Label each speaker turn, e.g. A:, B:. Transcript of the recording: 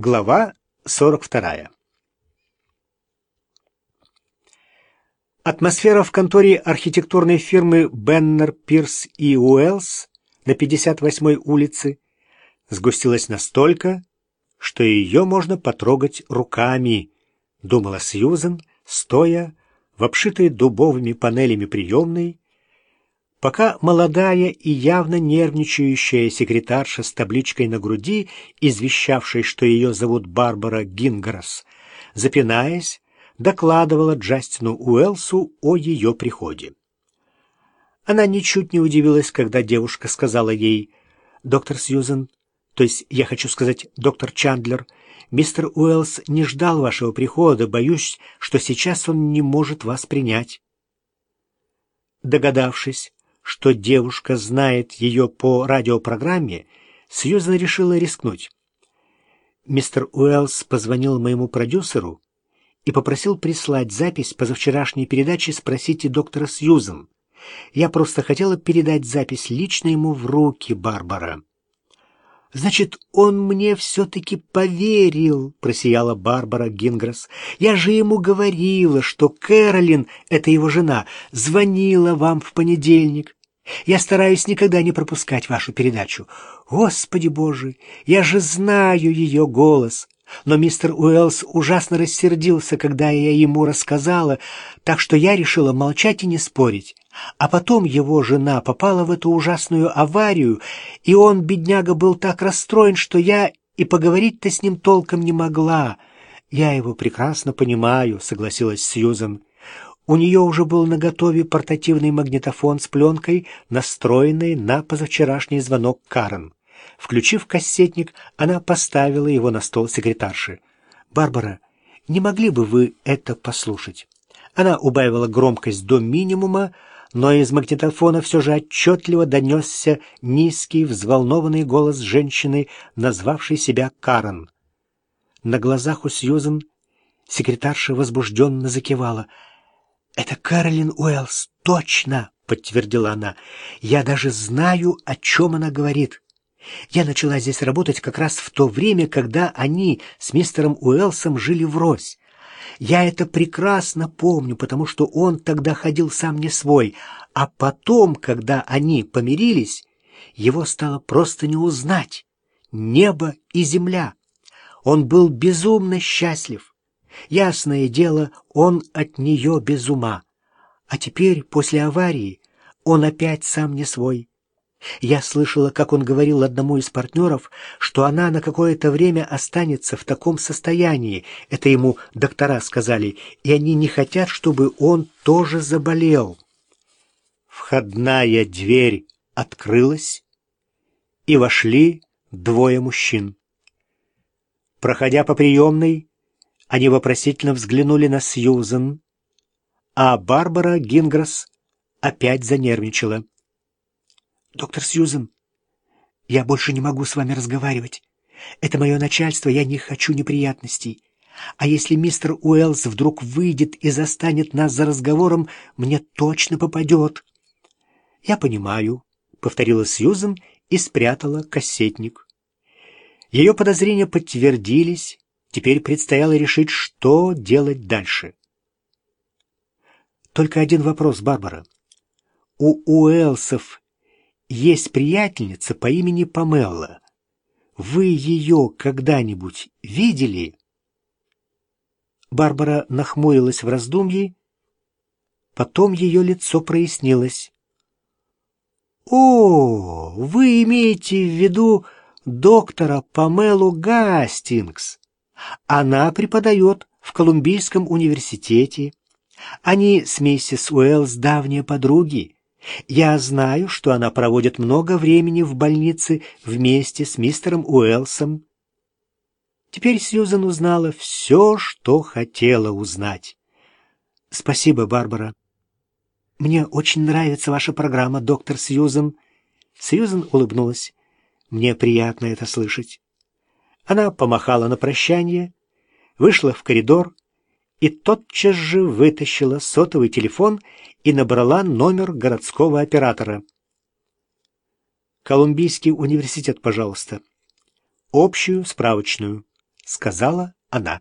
A: Глава 42. Атмосфера в конторе архитектурной фирмы Беннер, Пирс и Уэллс на 58-й улице сгустилась настолько, что ее можно потрогать руками, думала Сьюзен, стоя в обшитой дубовыми панелями приемной, пока молодая и явно нервничающая секретарша с табличкой на груди, извещавшей, что ее зовут Барбара Гинграсс, запинаясь, докладывала Джастину Уэлсу о ее приходе. Она ничуть не удивилась, когда девушка сказала ей, «Доктор Сьюзен, то есть я хочу сказать, доктор Чандлер, мистер Уэллс не ждал вашего прихода, боюсь, что сейчас он не может вас принять». Догадавшись, что девушка знает ее по радиопрограмме, Сьюзан решила рискнуть. Мистер Уэллс позвонил моему продюсеру и попросил прислать запись позавчерашней передачи «Спросите доктора Сьюзан». Я просто хотела передать запись лично ему в руки, Барбара. «Значит, он мне все-таки поверил», — просияла Барбара Гинграсс. «Я же ему говорила, что Кэролин, это его жена, звонила вам в понедельник. Я стараюсь никогда не пропускать вашу передачу. Господи Боже, я же знаю ее голос. Но мистер Уэллс ужасно рассердился, когда я ему рассказала, так что я решила молчать и не спорить. А потом его жена попала в эту ужасную аварию, и он, бедняга, был так расстроен, что я и поговорить-то с ним толком не могла. «Я его прекрасно понимаю», — согласилась Сьюзан. У нее уже был наготове портативный магнитофон с пленкой, настроенный на позавчерашний звонок Карен. Включив кассетник, она поставила его на стол секретарши. «Барбара, не могли бы вы это послушать?» Она убавила громкость до минимума, но из магнитофона все же отчетливо донесся низкий, взволнованный голос женщины, назвавшей себя Карен. На глазах у Сьюзен секретарша возбужденно закивала — «Это Кэролин Уэллс, точно!» — подтвердила она. «Я даже знаю, о чем она говорит. Я начала здесь работать как раз в то время, когда они с мистером Уэллсом жили врозь. Я это прекрасно помню, потому что он тогда ходил сам не свой, а потом, когда они помирились, его стало просто не узнать. Небо и земля. Он был безумно счастлив. Ясное дело, он от нее без ума. А теперь, после аварии, он опять сам не свой. Я слышала, как он говорил одному из партнеров, что она на какое-то время останется в таком состоянии. Это ему доктора сказали, и они не хотят, чтобы он тоже заболел. Входная дверь открылась, и вошли двое мужчин. Проходя по приемной, они вопросительно взглянули на Сьюзен, а Барбара Гинграсс опять занервничала. «Доктор Сьюзен, я больше не могу с вами разговаривать. Это мое начальство, я не хочу неприятностей. А если мистер Уэллс вдруг выйдет и застанет нас за разговором, мне точно попадет». «Я понимаю», — повторила Сьюзен и спрятала кассетник. Ее подозрения подтвердились, Теперь предстояло решить, что делать дальше. Только один вопрос, Барбара. У Уэлсов есть приятельница по имени Памелла. Вы ее когда-нибудь видели? Барбара нахмурилась в раздумье, потом ее лицо прояснилось. «О, вы имеете в виду доктора Памелу Гастингс?» Она преподает в Колумбийском университете. Они с миссис Уэллс давние подруги. Я знаю, что она проводит много времени в больнице вместе с мистером Уэллсом. Теперь Сьюзан узнала все, что хотела узнать. Спасибо, Барбара. Мне очень нравится ваша программа, доктор Сьюзан. Сьюзан улыбнулась. Мне приятно это слышать. Она помахала на прощание, вышла в коридор и тотчас же вытащила сотовый телефон и набрала номер городского оператора. «Колумбийский университет, пожалуйста. Общую справочную», — сказала она.